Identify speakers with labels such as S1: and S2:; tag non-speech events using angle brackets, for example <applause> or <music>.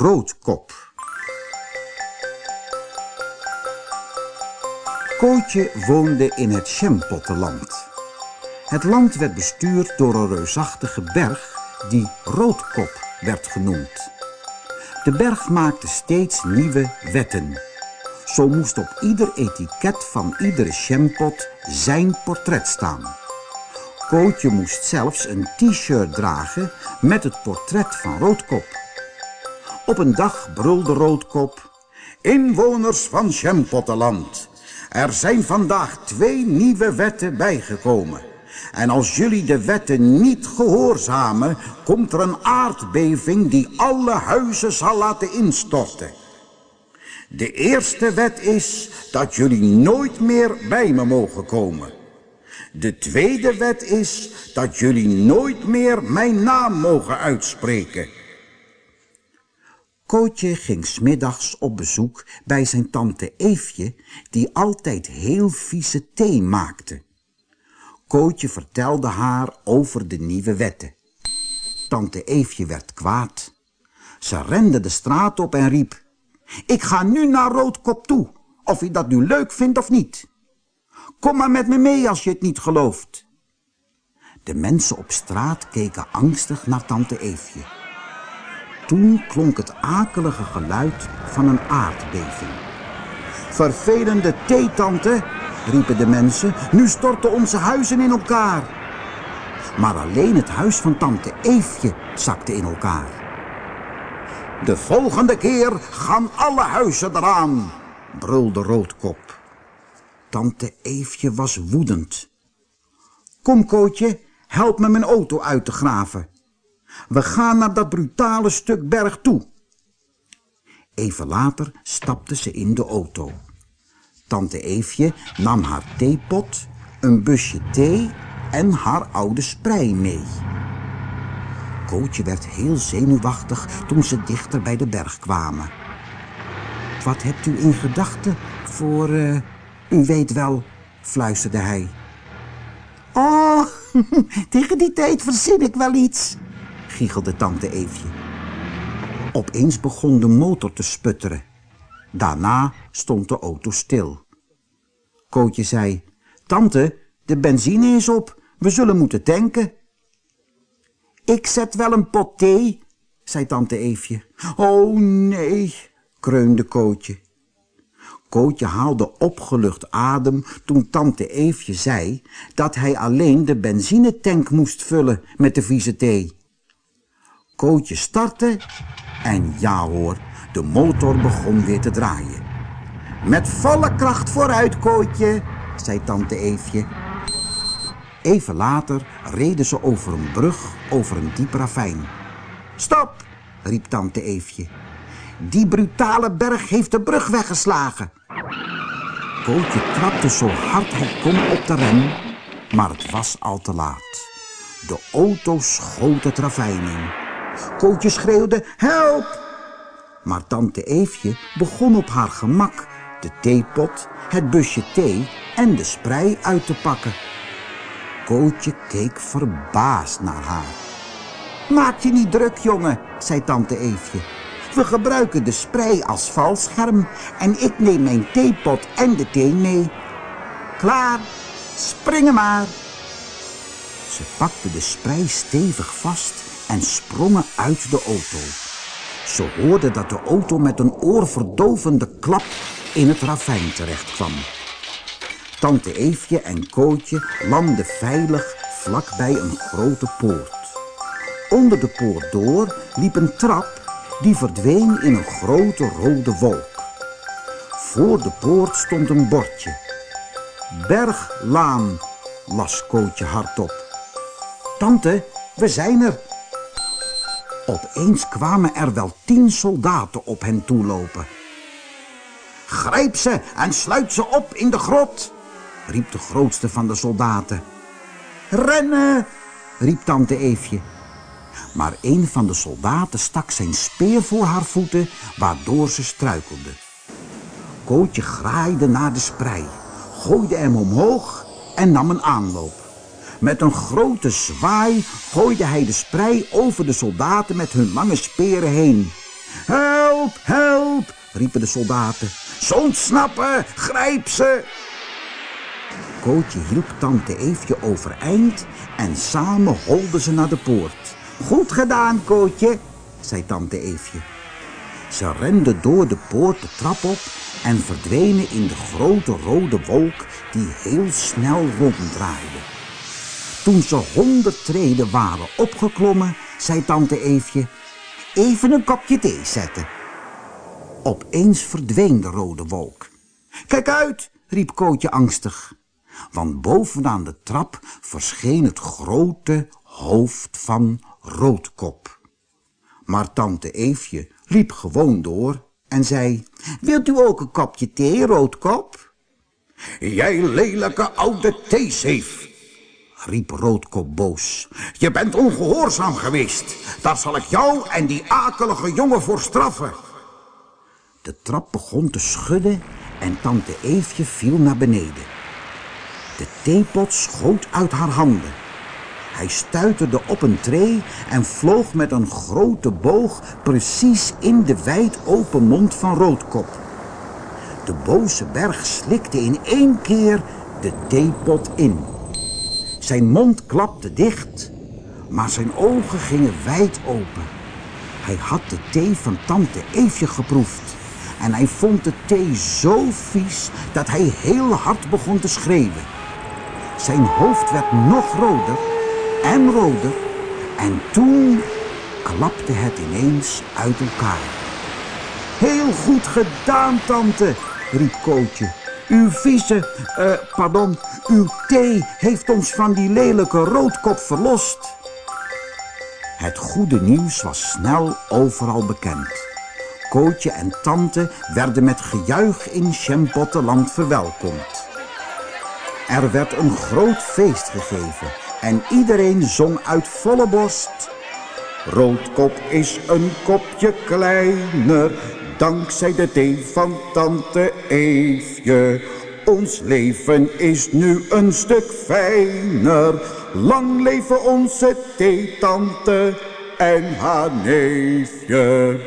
S1: Roodkop. Kootje woonde in het Sjempottenland. Het land werd bestuurd door een reusachtige berg die Roodkop werd genoemd. De berg maakte steeds nieuwe wetten. Zo moest op ieder etiket van iedere sjempot zijn portret staan. Kootje moest zelfs een t-shirt dragen met het portret van Roodkop. Op een dag brulde Roodkop... Inwoners van Sjempottenland, er zijn vandaag twee nieuwe wetten bijgekomen. En als jullie de wetten niet gehoorzamen, komt er een aardbeving die alle huizen zal laten instorten. De eerste wet is dat jullie nooit meer bij me mogen komen. De tweede wet is dat jullie nooit meer mijn naam mogen uitspreken. Kootje ging smiddags op bezoek bij zijn tante Eefje, die altijd heel vieze thee maakte. Kootje vertelde haar over de nieuwe wetten. Tante Eefje werd kwaad. Ze rende de straat op en riep... Ik ga nu naar Roodkop toe, of je dat nu leuk vindt of niet. Kom maar met me mee als je het niet gelooft. De mensen op straat keken angstig naar tante Eefje. Toen klonk het akelige geluid van een aardbeving. Vervelende theetante, riepen de mensen, nu storten onze huizen in elkaar. Maar alleen het huis van tante Eefje zakte in elkaar. De volgende keer gaan alle huizen eraan, brulde Roodkop. Tante Eefje was woedend. Kom, Kootje, help me mijn auto uit te graven. We gaan naar dat brutale stuk berg toe. Even later stapte ze in de auto. Tante Eefje nam haar theepot, een busje thee en haar oude sprei mee. Kootje werd heel zenuwachtig toen ze dichter bij de berg kwamen. Wat hebt u in gedachten voor, uh, u weet wel, fluisterde hij. Oh, <laughs> tegen die tijd verzin ik wel iets, giechelde tante Eefje. Opeens begon de motor te sputteren. Daarna stond de auto stil. Kootje zei, tante, de benzine is op, we zullen moeten tanken. Ik zet wel een pot thee, zei tante Eefje. Oh nee, kreunde Kootje. Kootje haalde opgelucht adem toen tante Eefje zei dat hij alleen de benzinetank moest vullen met de vieze thee. Kootje startte en ja hoor, de motor begon weer te draaien. Met volle kracht vooruit, Kootje, zei tante Eefje. Even later reden ze over een brug over een diep ravijn. Stop, riep tante Eefje. Die brutale berg heeft de brug weggeslagen. Kootje trapte zo hard hij kon op de rem, maar het was al te laat. De auto schoot het ravijn in. Kootje schreeuwde, help! Maar tante Eefje begon op haar gemak de theepot, het busje thee en de sprei uit te pakken. Kootje keek verbaasd naar haar. Maak je niet druk, jongen, zei tante Eefje. We gebruiken de sprei als valscherm en ik neem mijn theepot en de thee mee. Klaar, springen maar. Ze pakte de sprei stevig vast en sprongen uit de auto. Ze hoorden dat de auto met een oorverdovende klap in het ravijn terecht kwam. Tante Eefje en Kootje landden veilig vlakbij een grote poort. Onder de poort door liep een trap die verdween in een grote rode wolk. Voor de poort stond een bordje. Berglaan, las Kootje hardop. Tante, we zijn er. Opeens kwamen er wel tien soldaten op hen toelopen. Grijp ze en sluit ze op in de grot, riep de grootste van de soldaten. Rennen, riep tante Eefje. Maar een van de soldaten stak zijn speer voor haar voeten, waardoor ze struikelde. Kootje graaide naar de sprei, gooide hem omhoog en nam een aanloop. Met een grote zwaai gooide hij de sprei over de soldaten met hun lange speren heen. Help, help, riepen de soldaten. Ze ontsnappen, grijp ze! Kootje hielp tante Eefje overeind en samen holden ze naar de poort. Goed gedaan, Kootje, zei tante Eefje. Ze renden door de poort de trap op en verdwenen in de grote rode wolk die heel snel ronddraaide. Toen ze honderd treden waren opgeklommen, zei tante Eefje, even een kopje thee zetten. Opeens verdween de rode wolk. Kijk uit, riep Kootje angstig, want bovenaan de trap verscheen het grote hoofd van Roodkop. Maar tante Eefje liep gewoon door en zei, wilt u ook een kopje thee, Roodkop? Jij lelijke oude theezeef, riep Roodkop boos. Je bent ongehoorzaam geweest. Daar zal ik jou en die akelige jongen voor straffen. De trap begon te schudden en tante Eefje viel naar beneden. De theepot schoot uit haar handen. Hij stuiterde op een tree en vloog met een grote boog precies in de wijd open mond van Roodkop. De boze berg slikte in één keer de theepot in. Zijn mond klapte dicht, maar zijn ogen gingen wijd open. Hij had de thee van tante Eefje geproefd. En hij vond de thee zo vies dat hij heel hard begon te schreeuwen. Zijn hoofd werd nog roder en roder. En toen klapte het ineens uit elkaar. Heel goed gedaan, tante, riep Kootje. Uw vieze, uh, pardon, uw thee heeft ons van die lelijke roodkop verlost. Het goede nieuws was snel overal bekend. Kootje en tante werden met gejuich in Chempotteland verwelkomd. Er werd een groot feest gegeven en iedereen zong uit volle borst. Roodkop is een kopje kleiner, dankzij de thee van tante Eefje. Ons leven is nu een stuk fijner, lang leven onze theetante en haar neefje.